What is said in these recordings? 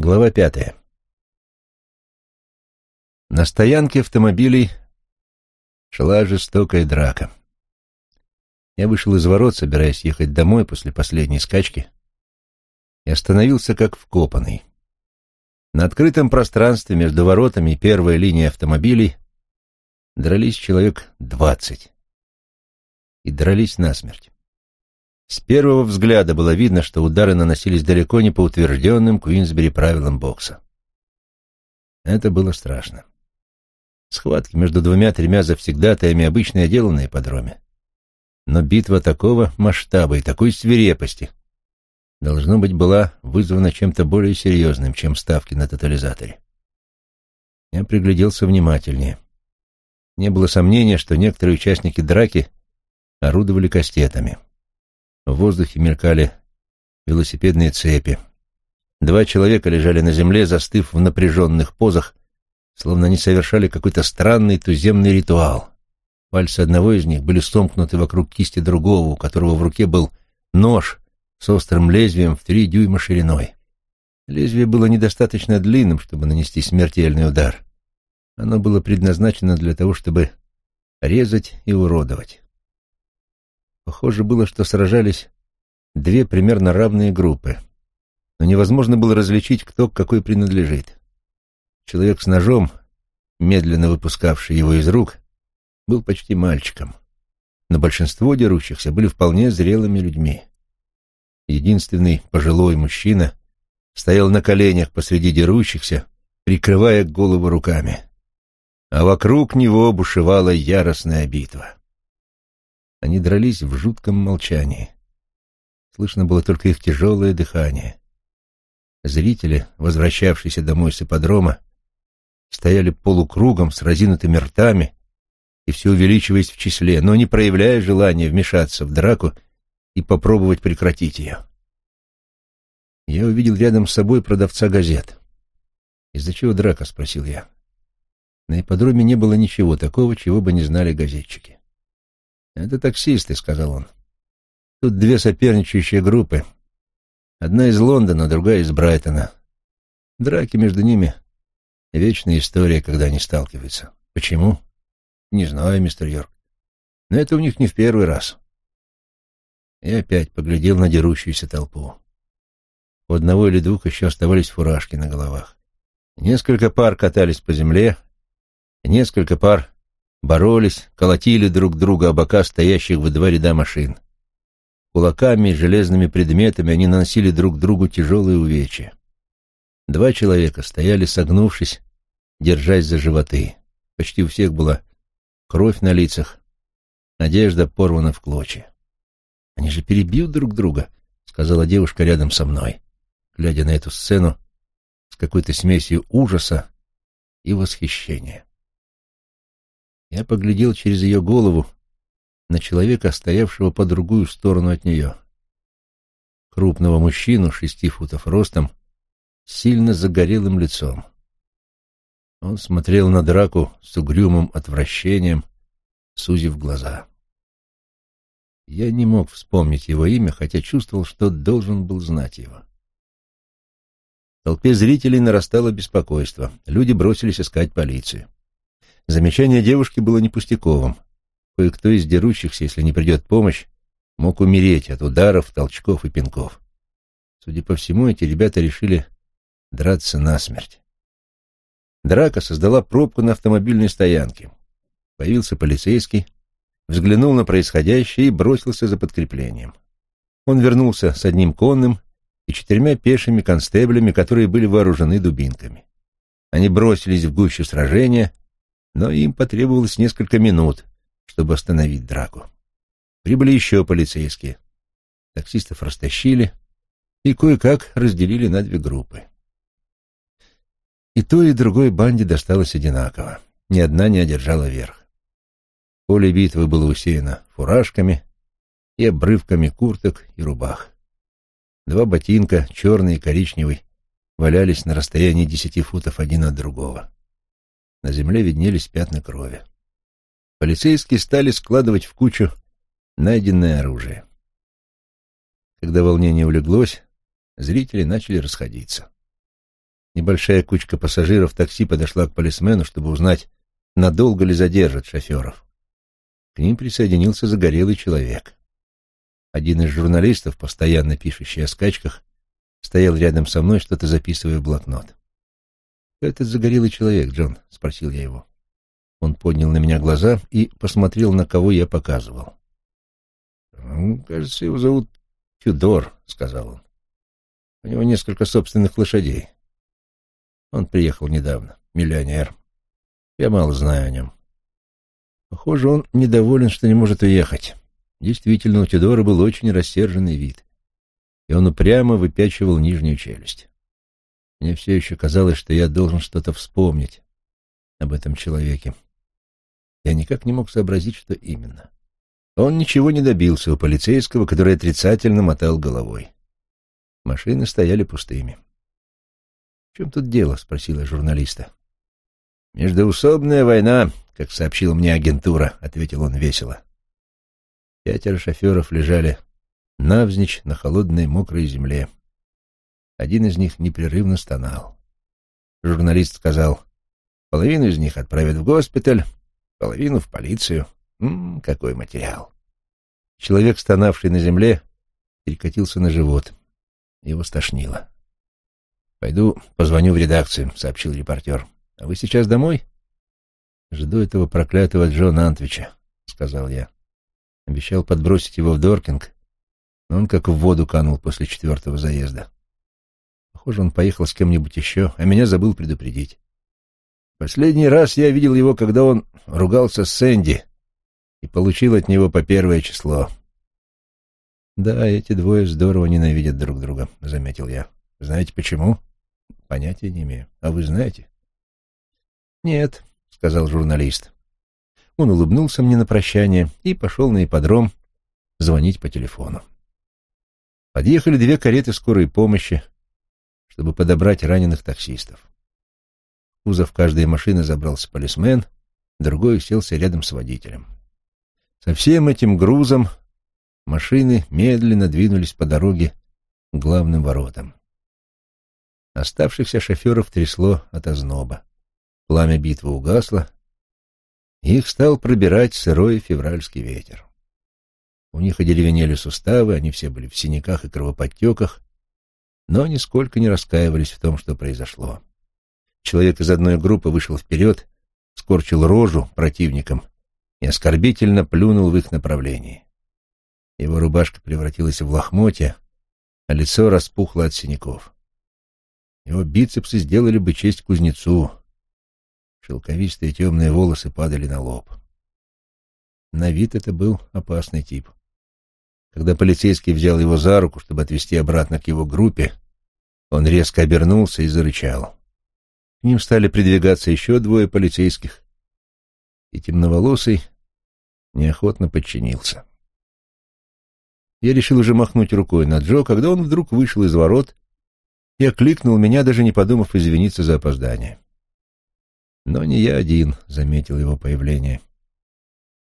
Глава пятая. На стоянке автомобилей шла жестокая драка. Я вышел из ворот, собираясь ехать домой после последней скачки, и остановился как вкопанный. На открытом пространстве между воротами и первой линией автомобилей дрались человек двадцать. И дрались насмерть. С первого взгляда было видно, что удары наносились далеко не по утвержденным Куинсбери правилам бокса. Это было страшно. Схватки между двумя-тремя завсегдатаями — обычное дело на ипподроме. Но битва такого масштаба и такой свирепости должно быть была вызвана чем-то более серьезным, чем ставки на тотализаторе. Я пригляделся внимательнее. Не было сомнения, что некоторые участники драки орудовали кастетами. В воздухе мелькали велосипедные цепи. Два человека лежали на земле, застыв в напряженных позах, словно они совершали какой-то странный туземный ритуал. Пальцы одного из них были сомкнуты вокруг кисти другого, у которого в руке был нож с острым лезвием в три дюйма шириной. Лезвие было недостаточно длинным, чтобы нанести смертельный удар. Оно было предназначено для того, чтобы резать и уродовать. Похоже было, что сражались две примерно равные группы, но невозможно было различить, кто к какой принадлежит. Человек с ножом, медленно выпускавший его из рук, был почти мальчиком, но большинство дерущихся были вполне зрелыми людьми. Единственный пожилой мужчина стоял на коленях посреди дерущихся, прикрывая голову руками, а вокруг него бушевала яростная битва. Они дрались в жутком молчании. Слышно было только их тяжелое дыхание. Зрители, возвращавшиеся домой с ипподрома, стояли полукругом с разинутыми ртами и все увеличиваясь в числе, но не проявляя желания вмешаться в драку и попробовать прекратить ее. Я увидел рядом с собой продавца газет. «Из-за чего драка?» — спросил я. На ипподроме не было ничего такого, чего бы не знали газетчики. «Это таксисты», — сказал он. «Тут две соперничающие группы. Одна из Лондона, другая из Брайтона. Драки между ними — вечная история, когда они сталкиваются. Почему? Не знаю, мистер Йорк. Но это у них не в первый раз». И опять поглядел на дерущуюся толпу. У одного или двух еще оставались фуражки на головах. Несколько пар катались по земле, несколько пар боролись, колотили друг друга о бока стоящих в два ряда машин. Кулаками и железными предметами они наносили друг другу тяжелые увечья. Два человека стояли, согнувшись, держась за животы. Почти у всех была кровь на лицах, одежда порвана в клочья. «Они же перебьют друг друга», — сказала девушка рядом со мной, глядя на эту сцену с какой-то смесью ужаса и восхищения. Я поглядел через ее голову на человека, стоявшего по другую сторону от нее. Крупного мужчину, шести футов ростом, с сильно загорелым лицом. Он смотрел на драку с угрюмым отвращением, сузив глаза. Я не мог вспомнить его имя, хотя чувствовал, что должен был знать его. В толпе зрителей нарастало беспокойство. Люди бросились искать полицию. Замечание девушки было не пустяковым. Кое-кто из дерущихся, если не придет помощь, мог умереть от ударов, толчков и пинков. Судя по всему, эти ребята решили драться насмерть. Драка создала пробку на автомобильной стоянке. Появился полицейский, взглянул на происходящее и бросился за подкреплением. Он вернулся с одним конным и четырьмя пешими констеблями, которые были вооружены дубинками. Они бросились в гущу сражения — но им потребовалось несколько минут, чтобы остановить драку. Прибыли еще полицейские. Таксистов растащили и кое-как разделили на две группы. И той, и другой банде досталось одинаково. Ни одна не одержала верх. Поле битвы было усеяно фуражками и обрывками курток и рубах. Два ботинка, черный и коричневый, валялись на расстоянии десяти футов один от другого. На земле виднелись пятна крови. Полицейские стали складывать в кучу найденное оружие. Когда волнение улеглось, зрители начали расходиться. Небольшая кучка пассажиров такси подошла к полисмену, чтобы узнать, надолго ли задержат шоферов. К ним присоединился загорелый человек. Один из журналистов, постоянно пишущий о скачках, стоял рядом со мной, что-то записывая в блокнот. «Кто этот загорелый человек, Джон?» — спросил я его. Он поднял на меня глаза и посмотрел, на кого я показывал. «Кажется, его зовут Тюдор», — сказал он. «У него несколько собственных лошадей. Он приехал недавно, миллионер. Я мало знаю о нем. Похоже, он недоволен, что не может уехать. Действительно, у Тюдора был очень рассерженный вид, и он упрямо выпячивал нижнюю челюсть. Мне все еще казалось, что я должен что-то вспомнить об этом человеке. Я никак не мог сообразить, что именно. Он ничего не добился у полицейского, который отрицательно мотал головой. Машины стояли пустыми. — В чем тут дело? — спросила журналиста. — Междоусобная война, как сообщила мне агентура, — ответил он весело. Пятеро шоферов лежали навзничь на холодной мокрой земле. Один из них непрерывно стонал. Журналист сказал, половину из них отправят в госпиталь, половину в полицию. М -м, какой материал. Человек, стонавший на земле, перекатился на живот. Его стошнило. «Пойду позвоню в редакцию», — сообщил репортер. «А вы сейчас домой?» «Жду этого проклятого Джона Антвича», — сказал я. Обещал подбросить его в Доркинг, но он как в воду канул после четвертого заезда. Похоже, он поехал с кем-нибудь еще, а меня забыл предупредить. Последний раз я видел его, когда он ругался с Сэнди и получил от него по первое число. «Да, эти двое здорово ненавидят друг друга», — заметил я. «Знаете почему?» Понятия не имею. А вы знаете? Нет, сказал журналист. Он улыбнулся мне на прощание и пошел на ипподром звонить по телефону. Подъехали две кареты скорой помощи, чтобы подобрать раненых таксистов. В кузов каждой машины забрался полисмен, другой уселся рядом с водителем. Со всем этим грузом машины медленно двинулись по дороге к главным воротам. Оставшихся шоферов трясло от озноба. Пламя битвы угасло, их стал пробирать сырой февральский ветер. У них одеревенели суставы, они все были в синяках и кровоподтеках, но нисколько не раскаивались в том, что произошло. Человек из одной группы вышел вперед, скорчил рожу противникам и оскорбительно плюнул в их направлении. Его рубашка превратилась в лохмотья, а лицо распухло от синяков. Его бицепсы сделали бы честь кузнецу. Шелковистые темные волосы падали на лоб. На вид это был опасный тип. Когда полицейский взял его за руку, чтобы отвезти обратно к его группе, он резко обернулся и зарычал. К ним стали придвигаться еще двое полицейских, и темноволосый неохотно подчинился. Я решил уже махнуть рукой на Джо, когда он вдруг вышел из ворот и окликнул меня, даже не подумав извиниться за опоздание. Но не я один заметил его появление.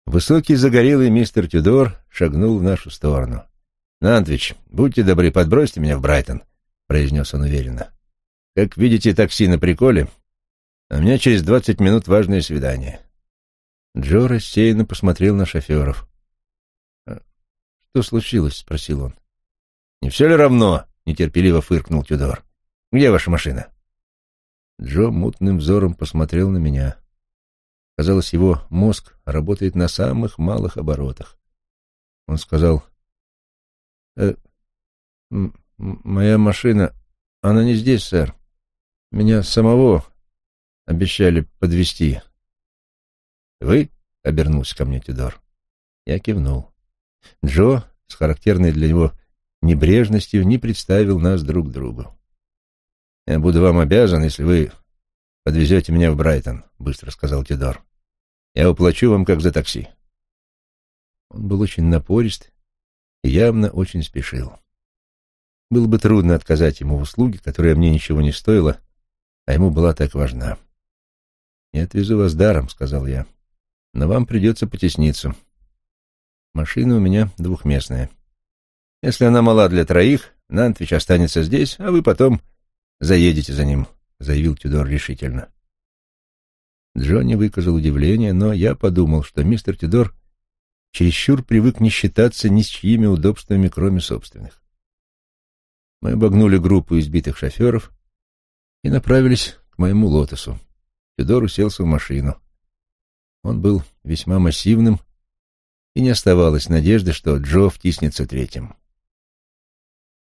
Высокий загорелый мистер Тюдор шагнул в нашу сторону. «Нантвич, будьте добры, подбросьте меня в Брайтон», — произнес он уверенно. «Как видите, такси на приколе, а у меня через двадцать минут важное свидание». Джо рассеянно посмотрел на шоферов. «А «Что случилось?» — спросил он. «Не все ли равно?» — нетерпеливо фыркнул Тюдор. «Где ваша машина?» Джо мутным взором посмотрел на меня. Казалось, его мозг работает на самых малых оборотах. Он сказал, э, «Моя машина, она не здесь, сэр. Меня самого обещали подвести. «Вы?» — обернулся ко мне Тюдор. Я кивнул. Джо с характерной для него небрежностью не представил нас друг другу. «Я буду вам обязан, если вы подвезете меня в Брайтон», — быстро сказал Тидор. «Я уплачу вам как за такси». Он был очень напорист и явно очень спешил. Было бы трудно отказать ему в услуге, которая мне ничего не стоила, а ему была так важна. «Я отвезу вас даром», — сказал я, — «но вам придется потесниться. Машина у меня двухместная». Если она мала для троих, Нантвич останется здесь, а вы потом заедете за ним. Заявил Тюдор решительно. Джонни выказал удивление, но я подумал, что мистер Тюдор чересчур привык не считаться ни с чьими удобствами, кроме собственных. Мы обогнули группу избитых шоферов и направились к моему лотосу. Тюдор уселся в машину. Он был весьма массивным, и не оставалось надежды, что Джо втиснется третьим.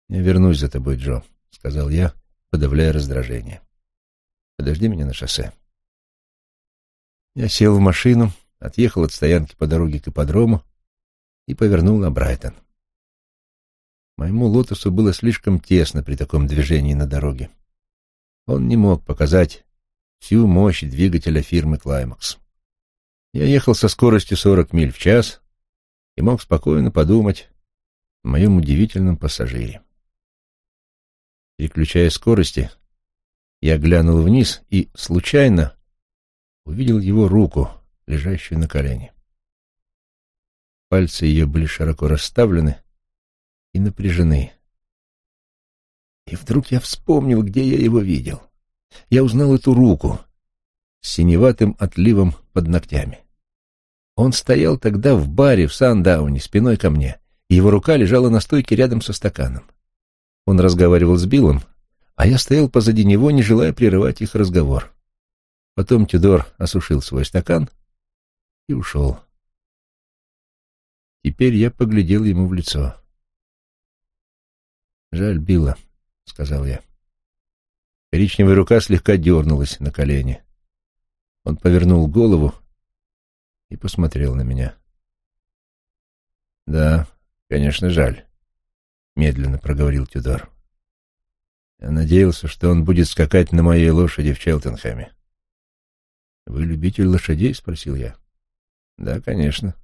«Я вернусь за тобой, Джо», — сказал я, подавляя раздражение. «Подожди меня на шоссе». Я сел в машину, отъехал от стоянки по дороге к ипподрому и повернул на Брайтон. Моему лотосу было слишком тесно при таком движении на дороге. Он не мог показать всю мощь двигателя фирмы «Клаймакс». Я ехал со скоростью 40 миль в час и мог спокойно подумать о моем удивительном пассажире. Переключая скорости, я глянул вниз и, случайно, увидел его руку, лежащую на колене. Пальцы ее были широко расставлены и напряжены. И вдруг я вспомнил, где я его видел. Я узнал эту руку с синеватым отливом под ногтями. Он стоял тогда в баре в Сандауне, спиной ко мне, и его рука лежала на стойке рядом со стаканом. Он разговаривал с Биллом, а я стоял позади него, не желая прерывать их разговор. Потом Тюдор осушил свой стакан и ушел. Теперь я поглядел ему в лицо. «Жаль Билла», — сказал я. Коричневая рука слегка дернулась на колени. Он повернул голову и посмотрел на меня. «Да, конечно, жаль», — медленно проговорил Тюдор. «Я надеялся, что он будет скакать на моей лошади в Челтенхэме». «Вы любитель лошадей?» — спросил я. «Да, конечно».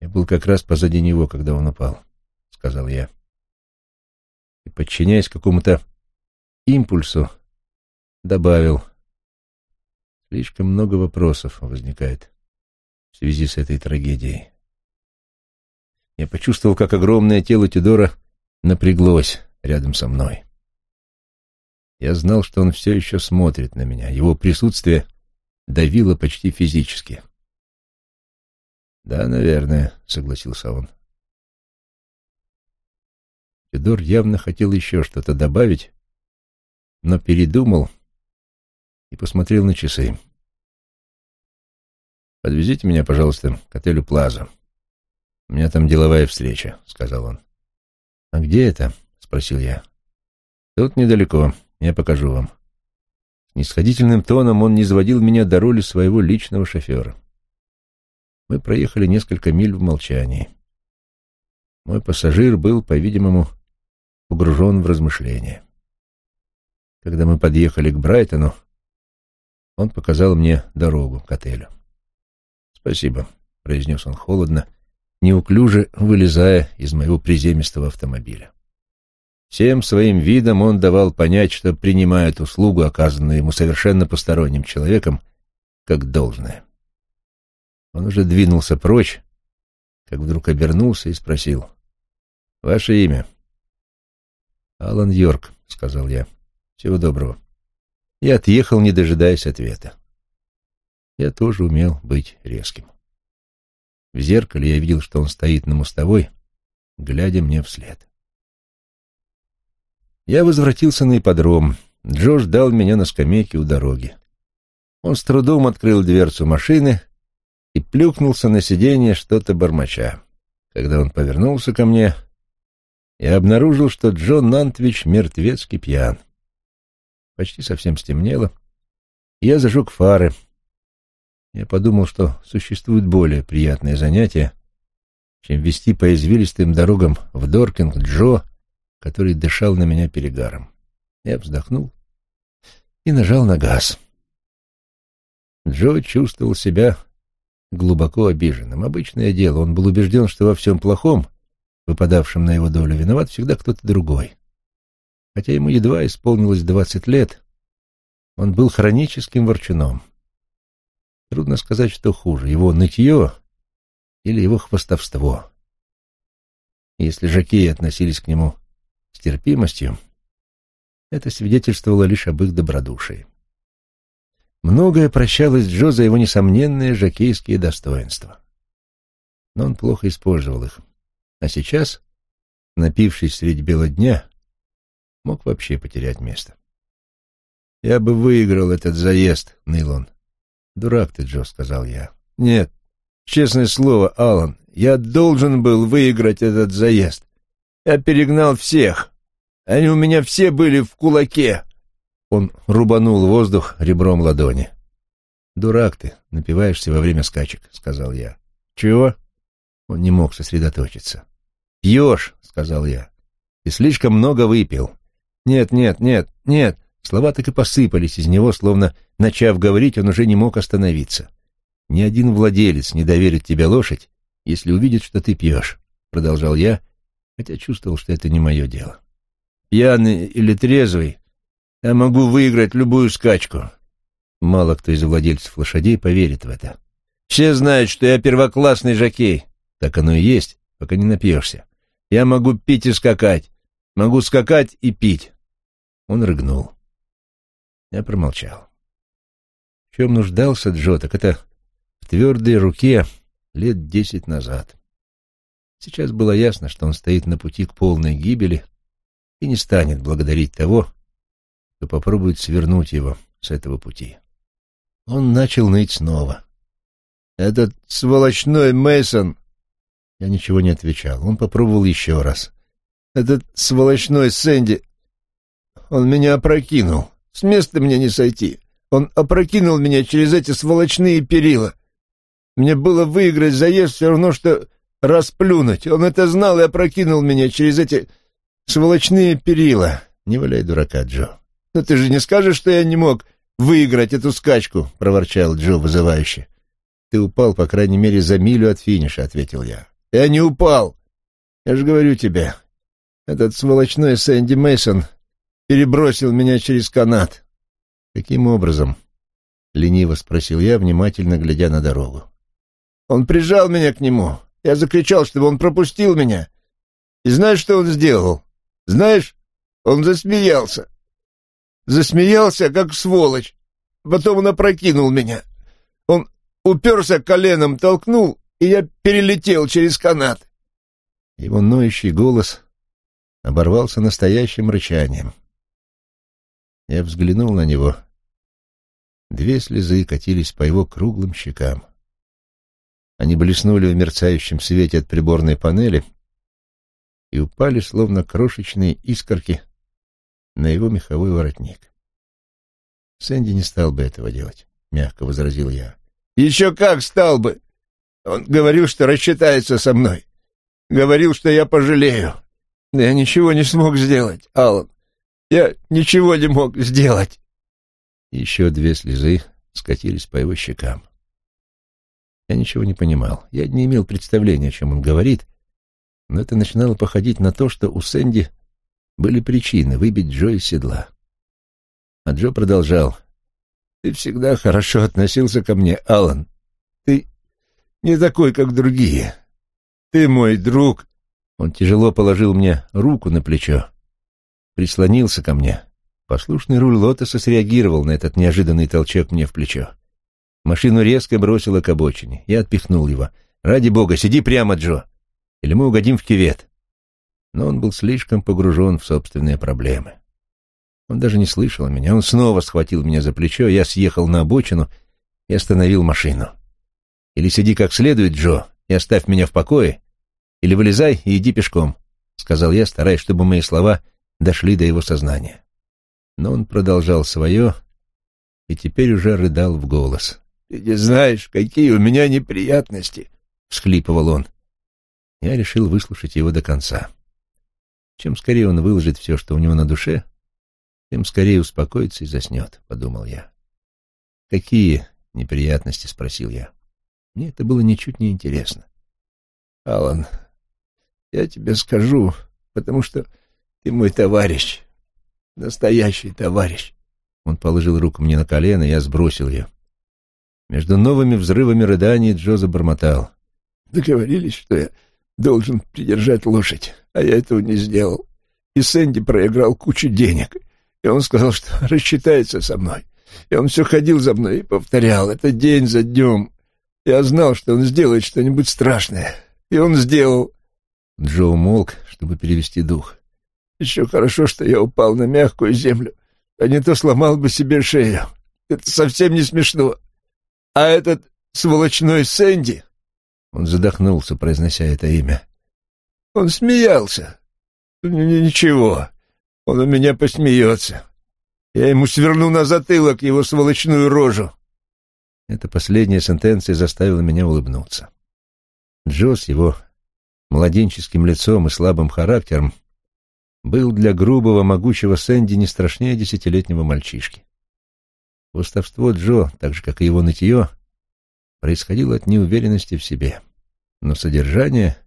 «Я был как раз позади него, когда он упал», — сказал я. И, подчиняясь какому-то импульсу, добавил. Слишком много вопросов возникает в связи с этой трагедией. Я почувствовал, как огромное тело Тюдора напряглось рядом со мной. Я знал, что он все еще смотрит на меня. Его присутствие давило почти физически. «Да, наверное», — согласился он. Тюдор явно хотел еще что-то добавить, но передумал и посмотрел на часы. «Подвезите меня, пожалуйста, к отелю «Плаза». У меня там деловая встреча», — сказал он. «А где это?» — спросил я. «Тут недалеко. Я покажу вам». С нисходительным тоном он не изводил меня до роли своего личного шофера. Мы проехали несколько миль в молчании. Мой пассажир был, по-видимому, погружен в размышления. Когда мы подъехали к Брайтону, он показал мне дорогу к отелю. «Спасибо», — произнес он холодно, неуклюже вылезая из моего приземистого автомобиля. Всем своим видом он давал понять, что принимает услугу, оказанную ему совершенно посторонним человеком, как должное. Он уже двинулся прочь, как вдруг обернулся и спросил. «Ваше имя?» «Алан Йорк», — сказал я. «Всего доброго». И отъехал, не дожидаясь ответа. Я тоже умел быть резким. В зеркале я видел, что он стоит на мостовой, глядя мне вслед. Я возвратился на ипподром. Джо ждал меня на скамейке у дороги. Он с трудом открыл дверцу машины и плюхнулся на сиденье что-то бормоча. Когда он повернулся ко мне, я обнаружил, что Джон Нантвич мертвецкий пьян. Почти совсем стемнело, я зажег фары. Я подумал, что существуют более приятные занятия, чем вести по извилистым дорогам в Доркинг Джо, который дышал на меня перегаром. Я вздохнул и нажал на газ. Джо чувствовал себя глубоко обиженным. Обычное дело, он был убежден, что во всем плохом, выпадавшем на его долю, виноват всегда кто-то другой. Хотя ему едва исполнилось двадцать лет, он был хроническим ворчуном. Трудно сказать, что хуже, его нытье или его хвостовство. Если жакеи относились к нему с терпимостью, Это свидетельствовало лишь об их добродушии. Многое прощалось Джо за его несомненные жокейские достоинства. Но он плохо использовал их. А сейчас, напившись средь бела дня, мог вообще потерять место. «Я бы выиграл этот заезд», — ныл он. «Дурак ты, Джо», — сказал я. «Нет, честное слово, Алан, я должен был выиграть этот заезд. Я перегнал всех. Они у меня все были в кулаке». Он рубанул воздух ребром ладони. «Дурак ты, напиваешься во время скачек», — сказал я. «Чего?» Он не мог сосредоточиться. «Пьешь», — сказал я. «Ты слишком много выпил». «Нет, нет, нет, нет». Слова так и посыпались из него, словно, начав говорить, он уже не мог остановиться. «Ни один владелец не доверит тебе лошадь, если увидит, что ты пьешь», — продолжал я, хотя чувствовал, что это не мое дело. «Пьяный или трезвый, я могу выиграть любую скачку». Мало кто из владельцев лошадей поверит в это. «Все знают, что я первоклассный жокей». Так оно и есть, пока не напьешься. Я могу пить и скакать, могу скакать и пить. Он рыгнул. Я промолчал. В чем нуждался Джо, так это в твердой руке лет десять назад. Сейчас было ясно, что он стоит на пути к полной гибели и не станет благодарить того, кто попробует свернуть его с этого пути. Он начал ныть снова. «Этот сволочной Мейсон Я ничего не отвечал. Он попробовал еще раз. «Этот сволочной Сэнди, он меня опрокинул. С места мне не сойти. Он опрокинул меня через эти сволочные перила. Мне было выиграть заезд все равно, что расплюнуть. Он это знал и опрокинул меня через эти сволочные перила. Не валяй дурака, Джо. Но ты же не скажешь, что я не мог выиграть эту скачку, — проворчал Джо вызывающе. Ты упал, по крайней мере, за милю от финиша, — ответил я. Я не упал. Я же говорю тебе, этот сволочной Сэнди Мейсон перебросил меня через канат. Каким образом? Лениво спросил я, внимательно глядя на дорогу. Он прижал меня к нему. Я закричал, чтобы он пропустил меня. И знаешь, что он сделал? Знаешь, он засмеялся. Засмеялся, как сволочь. Потом он опрокинул меня. Он уперся коленом, толкнул, и я перелетел через канат. Его ноющий голос оборвался настоящим рычанием. Я взглянул на него. Две слезы катились по его круглым щекам. Они блеснули в мерцающем свете от приборной панели и упали, словно крошечные искорки, на его меховой воротник. Сэнди не стал бы этого делать, — мягко возразил я. — Еще как стал бы! Он говорил, что рассчитается со мной. Говорил, что я пожалею. Но я ничего не смог сделать, Аллан. Я ничего не мог сделать. Еще две слезы скатились по его щекам. Я ничего не понимал. Я не имел представления, о чем он говорит, но это начинало походить на то, что у Сэнди были причины выбить Джо из седла. А Джо продолжал. «Ты всегда хорошо относился ко мне, Алан. Ты не такой, как другие. Ты мой друг». Он тяжело положил мне руку на плечо, прислонился ко мне. Послушный руль Лотоса среагировал на этот неожиданный толчок мне в плечо. Машину резко бросило к обочине. Я отпихнул его. «Ради бога, сиди прямо, Джо, или мы угодим в кювет». Но он был слишком погружен в собственные проблемы. Он даже не слышал меня. Он снова схватил меня за плечо, я съехал на обочину и остановил машину. «Или сиди как следует, Джо, и оставь меня в покое, или вылезай и иди пешком», — сказал я, стараясь, чтобы мои слова дошли до его сознания. Но он продолжал свое и теперь уже рыдал в голос. «Ты не знаешь, какие у меня неприятности!» — всхлипывал он. Я решил выслушать его до конца. Чем скорее он выложит все, что у него на душе, тем скорее успокоится и заснет, — подумал я. «Какие неприятности?» — спросил я. Мне это было ничуть не интересно. «Алан, я тебе скажу, потому что ты мой товарищ, настоящий товарищ». Он положил руку мне на колено, я сбросил ее. Между новыми взрывами рыданий Джо забормотал. «Договорились, что я должен придержать лошадь, а я этого не сделал. И Сэнди проиграл кучу денег. И он сказал, что рассчитается со мной. И он все ходил за мной и повторял, это день за днем. Я знал, что он сделает что-нибудь страшное. И он сделал. Джо умолк, чтобы перевести дух. Еще хорошо, что я упал на мягкую землю, а не то сломал бы себе шею. Это совсем не смешно. А этот сволочной Сэнди... Он задохнулся, произнося это имя. Он смеялся. Ничего, он у меня посмеется. Я ему сверну на затылок его сволочную рожу. Эта последняя сентенция заставила меня улыбнуться. Джо с его младенческим лицом и слабым характером был для грубого, могучего Сэнди не страшнее десятилетнего мальчишки. Уставство Джо, так же, как и его нытье, происходило от неуверенности в себе. Но содержание,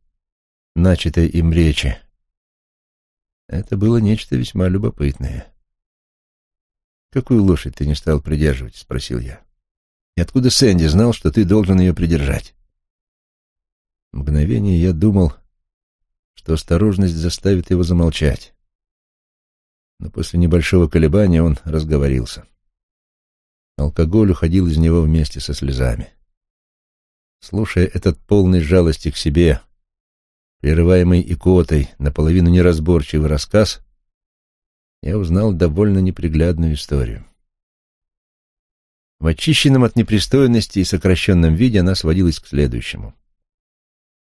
начатой им речи, это было нечто весьма любопытное. «Какую лошадь ты не стал придерживать?» — спросил я. «И откуда Сэнди знал, что ты должен ее придержать?» Мгновение я думал, что осторожность заставит его замолчать. Но после небольшого колебания он разговорился. Алкоголь уходил из него вместе со слезами. Слушая этот полный жалости к себе, прерываемый икотой, наполовину неразборчивый рассказ, я узнал довольно неприглядную историю. В очищенном от непристойности и сокращенном виде она сводилась к следующему.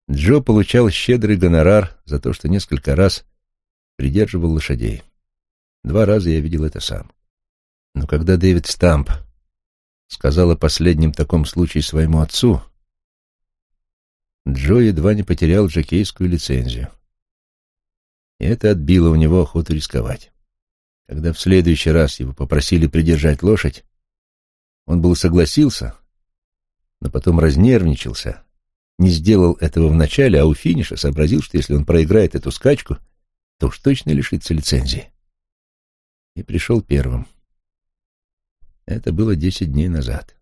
Джо получал щедрый гонорар за то, что несколько раз придерживал лошадей. Два раза я видел это сам. Но когда Дэвид Стамп сказал о последнем таком случае своему отцу, Джо едва не потерял жокейскую лицензию. И это отбило у него охоту рисковать. Когда в следующий раз его попросили придержать лошадь, он был согласился, но потом разнервничался, не сделал этого вначале, а у финиша сообразил, что если он проиграет эту скачку, то уж точно лишится лицензии. И пришел первым. Это было десять дней назад.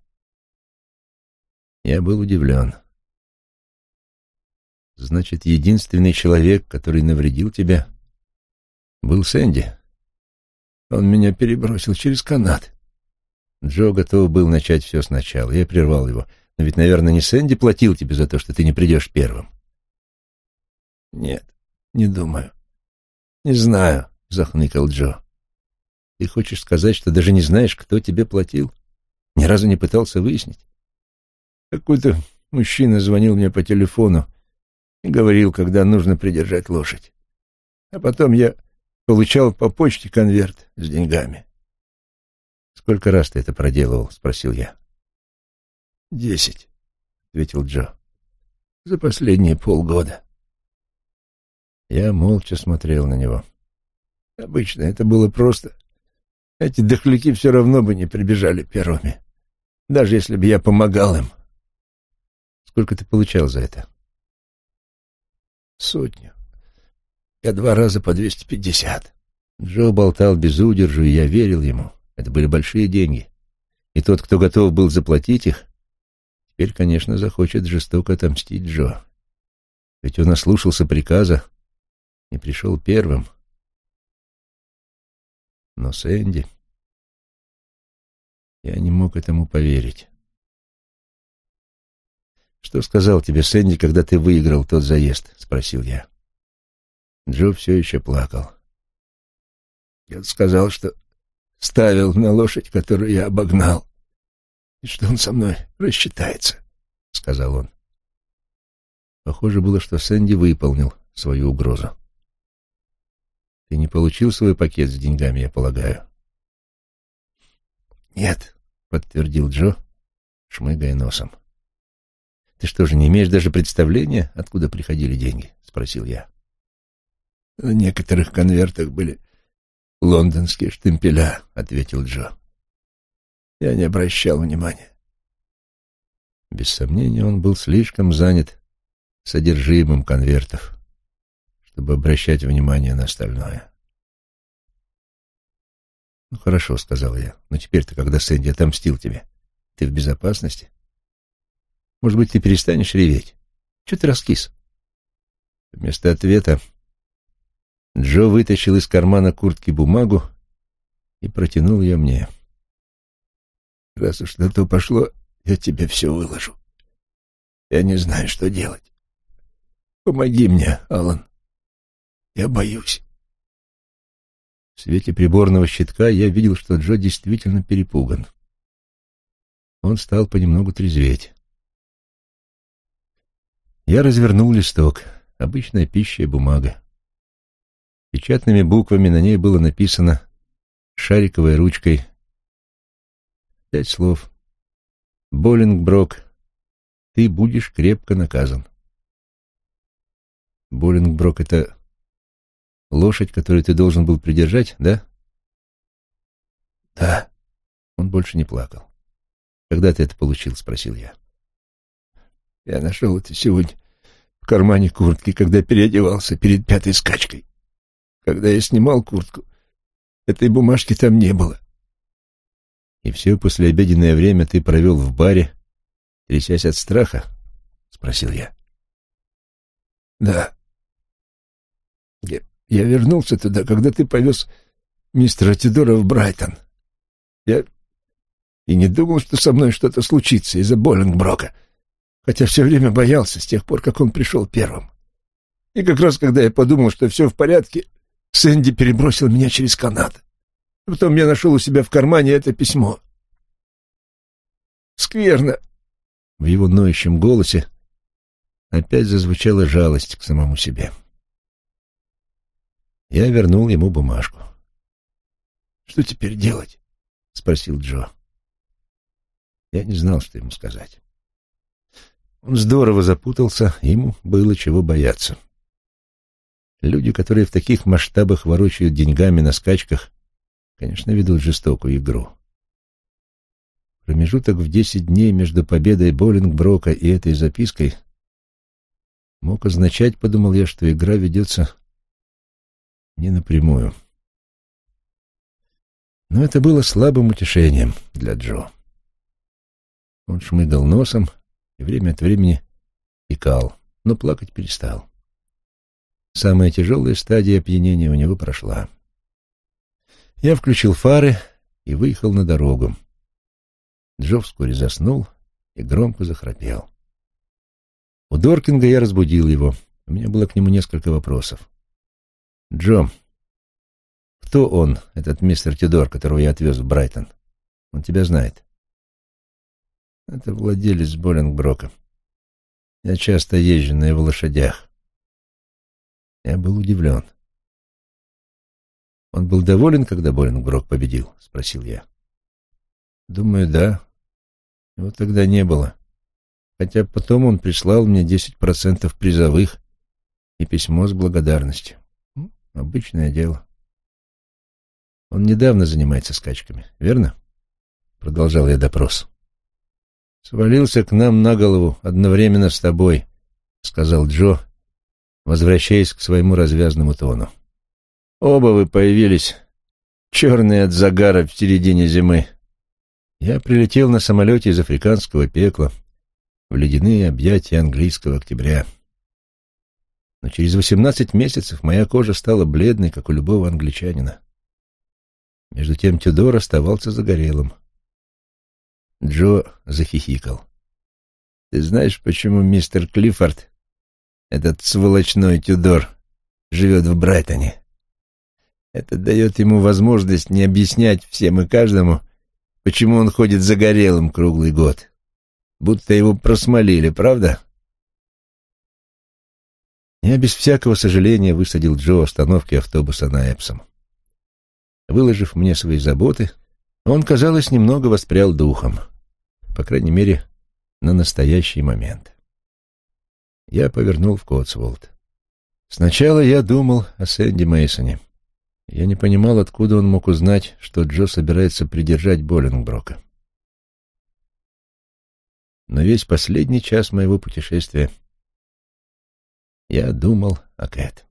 Я был удивлен. Значит, единственный человек, который навредил тебе, был Сэнди. Он меня перебросил через канат. Джо готов был начать все сначала. Я прервал его. Но ведь, наверное, не Сэнди платил тебе за то, что ты не придешь первым. Нет, не думаю. Не знаю, захныкал Джо. Ты хочешь сказать, что даже не знаешь, кто тебе платил? Ни разу не пытался выяснить? Какой-то мужчина звонил мне по телефону и говорил, когда нужно придержать лошадь. А потом я получал по почте конверт с деньгами. «Сколько раз ты это проделывал?» — спросил я. «Десять», — ответил Джо. «За последние полгода». Я молча смотрел на него. Обычно это было просто. Эти дохляки все равно бы не прибежали первыми, даже если бы я помогал им. Сколько ты получал за это? Сотню. Я два раза по двести пятьдесят. Джо болтал без удержу, и я верил ему. Это были большие деньги. И тот, кто готов был заплатить их, теперь, конечно, захочет жестоко отомстить Джо. Ведь он ослушался приказа и пришел первым. Но Сэнди... Я не мог этому поверить. «Что сказал тебе Сэнди, когда ты выиграл тот заезд?» — спросил я. Джо все еще плакал. Я сказал, что ставил на лошадь, которую я обогнал, и что он со мной рассчитается, — сказал он. Похоже было, что Сэнди выполнил свою угрозу. Ты не получил свой пакет с деньгами, я полагаю? Нет, — подтвердил Джо, шмыгая носом. — «Ты что же, не имеешь даже представления, откуда приходили деньги?» — спросил я. «В некоторых конвертах были лондонские штемпеля», — ответил Джо. «Я не обращал внимания». Без сомнения, он был слишком занят содержимым конвертов, чтобы обращать внимание на остальное. «Ну, хорошо», — сказал я, — «но теперь-то, когда Сэнди отомстил тебе, ты в безопасности?» Может быть, ты перестанешь реветь? Чего ты раскис?» Вместо ответа Джо вытащил из кармана куртки бумагу и протянул ее мне. «Раз уж на то пошло, я тебе все выложу. Я не знаю, что делать. Помоги мне, Алан. Я боюсь». В свете приборного щитка я видел, что Джо действительно перепуган. Он стал понемногу трезветь. Я развернул листок. Обычная пища и бумага. Печатными буквами на ней было написано шариковой ручкой пять слов. Боллингброк, ты будешь крепко наказан. Боллингброк — это лошадь, которую ты должен был придержать, да? Да. Он больше не плакал. Когда ты это получил? — спросил я. Я нашел это сегодня в кармане куртки, когда переодевался перед пятой скачкой. Когда я снимал куртку, этой бумажки там не было. И все послеобеденное время ты провел в баре, трясясь от страха? — спросил я. Да. Я, я вернулся туда, когда ты повез мистера Тидора в Брайтон. Я и не думал, что со мной что-то случится из-за Боллингброка, хотя все время боялся с тех пор, как он пришел первым. И как раз когда я подумал, что все в порядке, Сэнди перебросил меня через канат. Потом я нашел у себя в кармане это письмо. Скверно. В его ноющем голосе опять зазвучала жалость к самому себе. Я вернул ему бумажку. «Что теперь делать?» — спросил Джо. Я не знал, что ему сказать. Он здорово запутался, ему было чего бояться. Люди, которые в таких масштабах ворочают деньгами на скачках, конечно, ведут жестокую игру. Промежуток в десять дней между победой Боллингброка и этой запиской мог означать, подумал я, что игра ведется не напрямую. Но это было слабым утешением для Джо. Он шмыгал носом и время от времени икал, но плакать перестал. Самая тяжелая стадия опьянения у него прошла. Я включил фары и выехал на дорогу. Джо вскоре заснул и громко захрапел. У Доркинга я разбудил его. У меня было к нему несколько вопросов. «Джо, кто он, этот мистер Тюдор, которого я отвез в Брайтон? Он тебя знает?» «Это владелец Боллингброка. Я часто езжу на его лошадях. Я был удивлен. «Он был доволен, когда Боленброк победил?» — спросил я. «Думаю, да. Его тогда не было. Хотя потом он прислал мне десять процентов призовых и письмо с благодарностью. Обычное дело. Он недавно занимается скачками, верно?» — продолжал я допрос. «Свалился к нам на голову одновременно с тобой», — сказал Джо, возвращаясь к своему развязному тону. «Оба вы появились, черные от загара в середине зимы. Я прилетел на самолете из африканского пекла в ледяные объятия английского октября. Но через восемнадцать месяцев моя кожа стала бледной, как у любого англичанина. Между тем Тюдор оставался загорелым. Джо захихикал. «Ты знаешь, почему мистер Клиффорд этот сволочной Тюдор живет в Брайтоне. Это дает ему возможность не объяснять всем и каждому, почему он ходит загорелым круглый год. Будто его просмолили, правда? Я без всякого сожаления высадил Джо остановки автобуса на Эпсом. Выложив мне свои заботы, он, казалось, немного воспрял духом. По крайней мере, на настоящий момент я повернул в Котсволд. Сначала я думал о Сэнди Мейсоне. Я не понимал, откуда он мог узнать, что Джо собирается придержать Боллингброка. Но весь последний час моего путешествия я думал о Кэт.